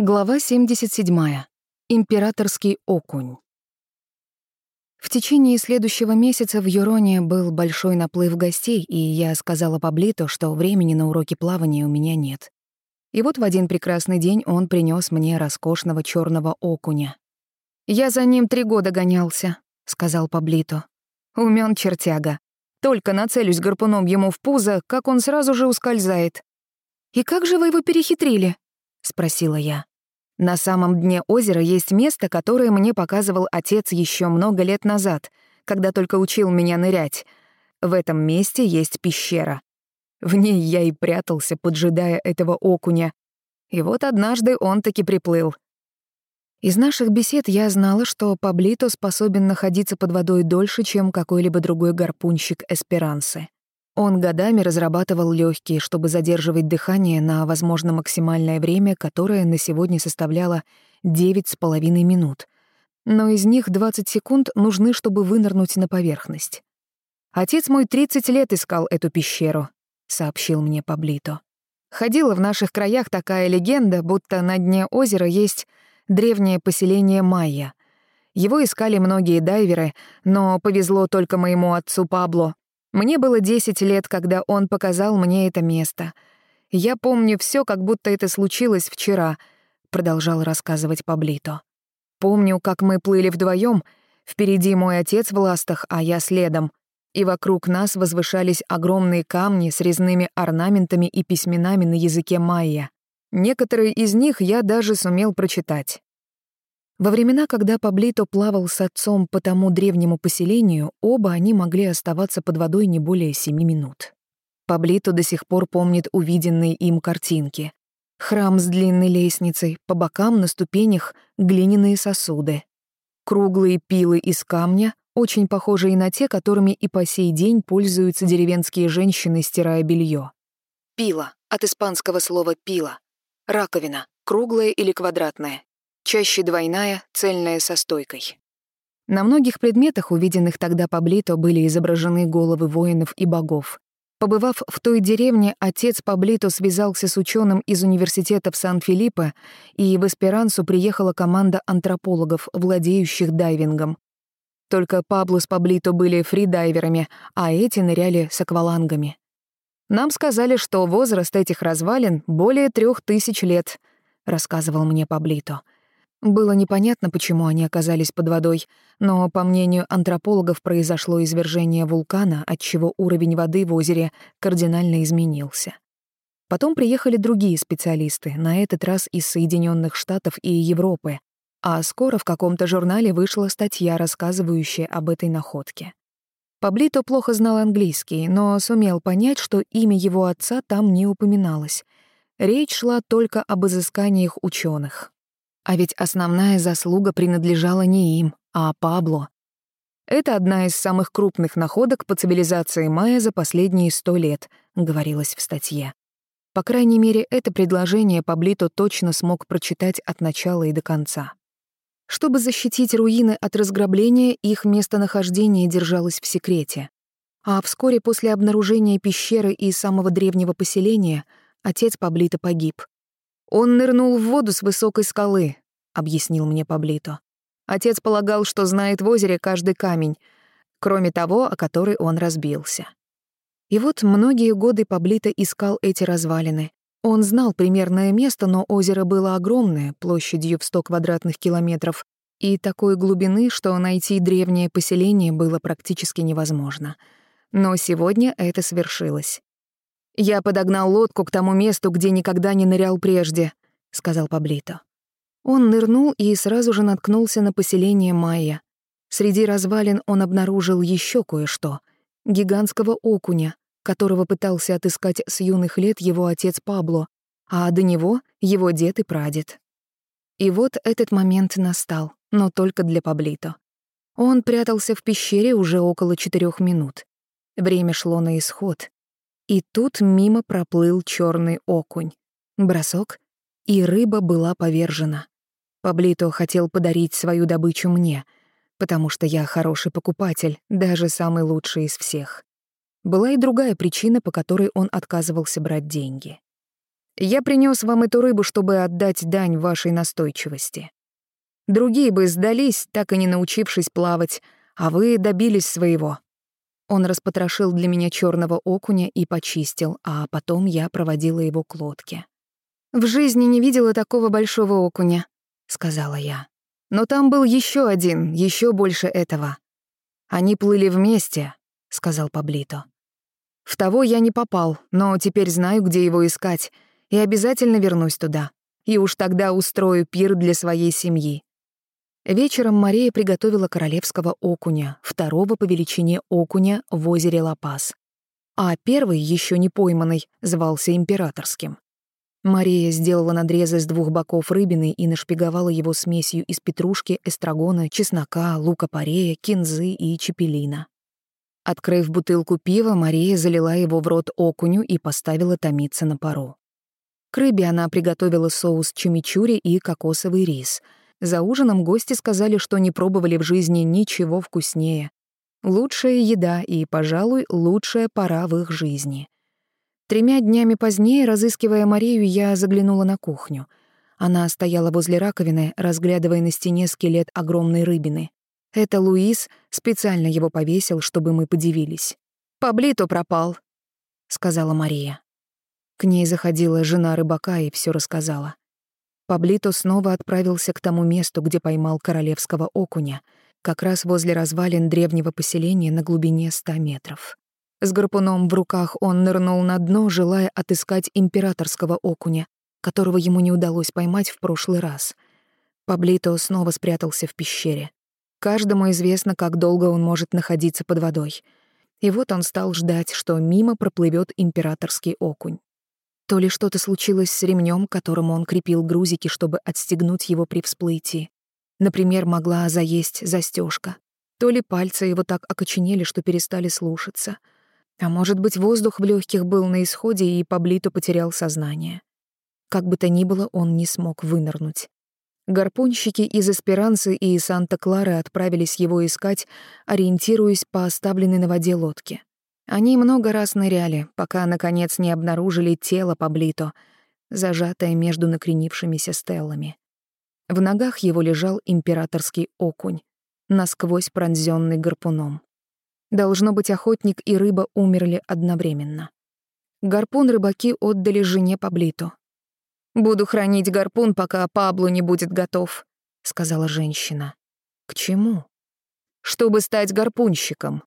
Глава 77. Императорский окунь. В течение следующего месяца в Юроне был большой наплыв гостей, и я сказала Паблито, что времени на уроки плавания у меня нет. И вот в один прекрасный день он принес мне роскошного черного окуня. «Я за ним три года гонялся», — сказал Паблито. Умён чертяга. Только нацелюсь гарпуном ему в пузо, как он сразу же ускользает. «И как же вы его перехитрили?» — спросила я. На самом дне озера есть место, которое мне показывал отец еще много лет назад, когда только учил меня нырять. В этом месте есть пещера. В ней я и прятался, поджидая этого окуня. И вот однажды он таки приплыл. Из наших бесед я знала, что Паблито способен находиться под водой дольше, чем какой-либо другой гарпунщик Эсперансы. Он годами разрабатывал легкие, чтобы задерживать дыхание на, возможно, максимальное время, которое на сегодня составляло 9,5 минут. Но из них 20 секунд нужны, чтобы вынырнуть на поверхность. «Отец мой 30 лет искал эту пещеру», — сообщил мне Паблито. Ходила в наших краях такая легенда, будто на дне озера есть древнее поселение майя. Его искали многие дайверы, но повезло только моему отцу Пабло, мне было 10 лет, когда он показал мне это место. Я помню все, как будто это случилось вчера, продолжал рассказывать Паблито. Помню, как мы плыли вдвоем, впереди мой отец в ластах, а я следом, и вокруг нас возвышались огромные камни с резными орнаментами и письменами на языке майя. Некоторые из них я даже сумел прочитать. Во времена, когда Паблито плавал с отцом по тому древнему поселению, оба они могли оставаться под водой не более семи минут. Паблито до сих пор помнит увиденные им картинки. Храм с длинной лестницей, по бокам на ступенях глиняные сосуды. Круглые пилы из камня, очень похожие на те, которыми и по сей день пользуются деревенские женщины, стирая белье. Пила, от испанского слова «пила». Раковина, круглая или квадратная, чаще двойная, цельная со стойкой. На многих предметах, увиденных тогда Паблито, были изображены головы воинов и богов. Побывав в той деревне, отец Паблито связался с ученым из университета в Сан-Филиппе, и в Эсперансу приехала команда антропологов, владеющих дайвингом. Только Пабло с Паблито были фридайверами, а эти ныряли с аквалангами. «Нам сказали, что возраст этих развалин более трех тысяч лет», — рассказывал мне Паблито. Было непонятно, почему они оказались под водой, но, по мнению антропологов, произошло извержение вулкана, отчего уровень воды в озере кардинально изменился. Потом приехали другие специалисты, на этот раз из Соединенных Штатов и Европы, а скоро в каком-то журнале вышла статья, рассказывающая об этой находке. Паблито плохо знал английский, но сумел понять, что имя его отца там не упоминалось. Речь шла только об изысканиях ученых. А ведь основная заслуга принадлежала не им, а Пабло. Это одна из самых крупных находок по цивилизации майя за последние сто лет, говорилось в статье. По крайней мере, это предложение Паблито точно смог прочитать от начала и до конца. Чтобы защитить руины от разграбления, их местонахождение держалось в секрете. А вскоре после обнаружения пещеры и самого древнего поселения отец Паблито погиб. «Он нырнул в воду с высокой скалы», — объяснил мне Паблито. Отец полагал, что знает в озере каждый камень, кроме того, о который он разбился. И вот многие годы Паблито искал эти развалины. Он знал примерное место, но озеро было огромное, площадью в 100 квадратных километров, и такой глубины, что найти древнее поселение было практически невозможно. Но сегодня это свершилось. «Я подогнал лодку к тому месту, где никогда не нырял прежде», — сказал Паблито. Он нырнул и сразу же наткнулся на поселение Майя. Среди развалин он обнаружил еще кое-что — гигантского окуня, которого пытался отыскать с юных лет его отец Пабло, а до него — его дед и прадед. И вот этот момент настал, но только для Паблито. Он прятался в пещере уже около четырех минут. Время шло на исход, и тут мимо проплыл черный окунь. Бросок, и рыба была повержена. Паблито хотел подарить свою добычу мне, потому что я хороший покупатель, даже самый лучший из всех. Была и другая причина, по которой он отказывался брать деньги. Я принес вам эту рыбу, чтобы отдать дань вашей настойчивости. Другие бы сдались, так и не научившись плавать, а вы добились своего. Он распотрошил для меня черного окуня и почистил, а потом я проводила его к лодке. «В жизни не видела такого большого окуня», — сказала я. «Но там был еще один, еще больше этого. Они плыли вместе», — сказал Паблито. «В того я не попал, но теперь знаю, где его искать, и обязательно вернусь туда. И уж тогда устрою пир для своей семьи». Вечером Мария приготовила королевского окуня, второго по величине окуня в озере Лапас. А первый, еще не пойманный, звался императорским. Мария сделала надрезы с двух боков рыбины и нашпиговала его смесью из петрушки, эстрагона, чеснока, лука-порея, кинзы и чепелина. Открыв бутылку пива, Мария залила его в рот окуню и поставила томиться на пару. К рыбе она приготовила соус чимичури и кокосовый рис. За ужином гости сказали, что не пробовали в жизни ничего вкуснее. Лучшая еда и, пожалуй, лучшая пора в их жизни. Тремя днями позднее, разыскивая Марию, я заглянула на кухню. Она стояла возле раковины, разглядывая на стене скелет огромной рыбины. Это Луис специально его повесил, чтобы мы подивились. «Паблито пропал», — сказала Мария. К ней заходила жена рыбака и все рассказала. Паблито снова отправился к тому месту, где поймал королевского окуня, как раз возле развалин древнего поселения на глубине ста метров. С гарпуном в руках он нырнул на дно, желая отыскать императорского окуня, которого ему не удалось поймать в прошлый раз. Паблито снова спрятался в пещере. Каждому известно, как долго он может находиться под водой. И вот он стал ждать, что мимо проплывет императорский окунь. То ли что-то случилось с ремнем, которому он крепил грузики, чтобы отстегнуть его при всплытии. Например, могла заесть застежка. То ли пальцы его так окоченели, что перестали слушаться. А может быть, воздух в легких был на исходе, и Паблито потерял сознание. Как бы то ни было, он не смог вынырнуть. Гарпунщики из Эсперанцы и Санта-Клары отправились его искать, ориентируясь по оставленной на воде лодке. Они много раз ныряли, пока, наконец, не обнаружили тело Паблито, зажатое между накренившимися стеллами. В ногах его лежал императорский окунь, насквозь пронзённый гарпуном. Должно быть, охотник и рыба умерли одновременно. Гарпун рыбаки отдали жене Паблито, «Буду хранить гарпун, пока Пабло не будет готов», — сказала женщина. «К чему?» «Чтобы стать гарпунщиком»,